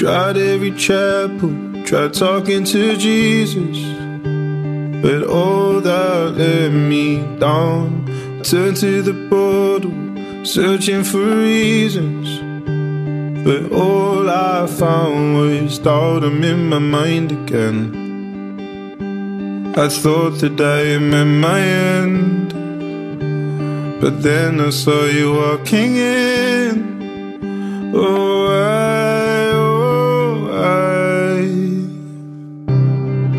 Tried every chapel, tried talking to Jesus, but all that let me down. Turned to the bottle, searching for reasons, but all I found was. I'm in my mind again. I thought that I met my end, but then I saw you walking in. Oh,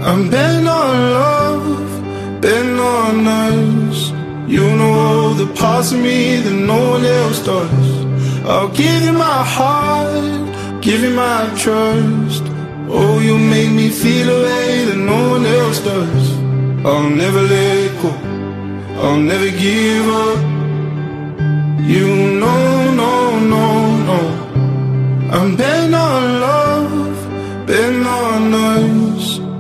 I'm bent on love, bent on us. You know the parts of me that no one else does. I'll give you my heart, give you my trust. Oh, you make me feel a way that no one else does. I'll never let go, I'll never give up. You know, no, no, no. I'm bent on love, bent on us.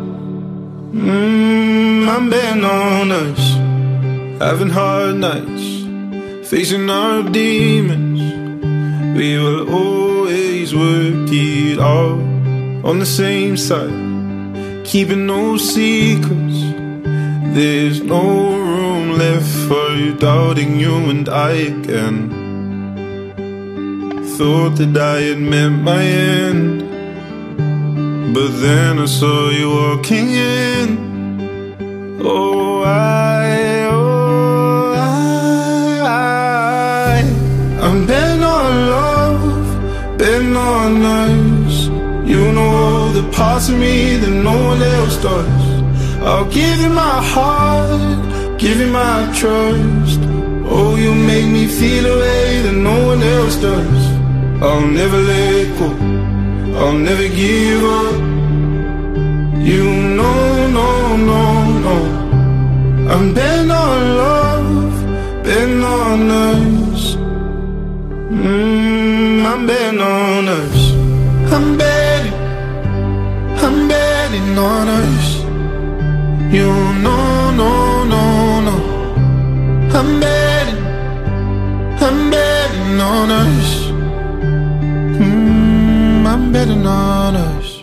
Mm, I'm bent on us. Having hard nights, facing our demons. We will always work it out on the same side, keeping no secrets. There's no room left for doubting you and I again. Thought that I had met my end, but then I saw you walking in. Oh, I, oh, I, I'm bent on love, bent on us. You know all the parts of me that no one else does. I'll give you my heart, give you my trust. Oh, you make me feel a way that no one else does. I'll never let go, I'll never give up. You know, no, no, no. I'm bent on love, bent on us. Mm, I'm bent on us. I'm betting, I'm betting on us. You know, no, no, no. I'm betting, I'm betting on us. Mm, I'm on us.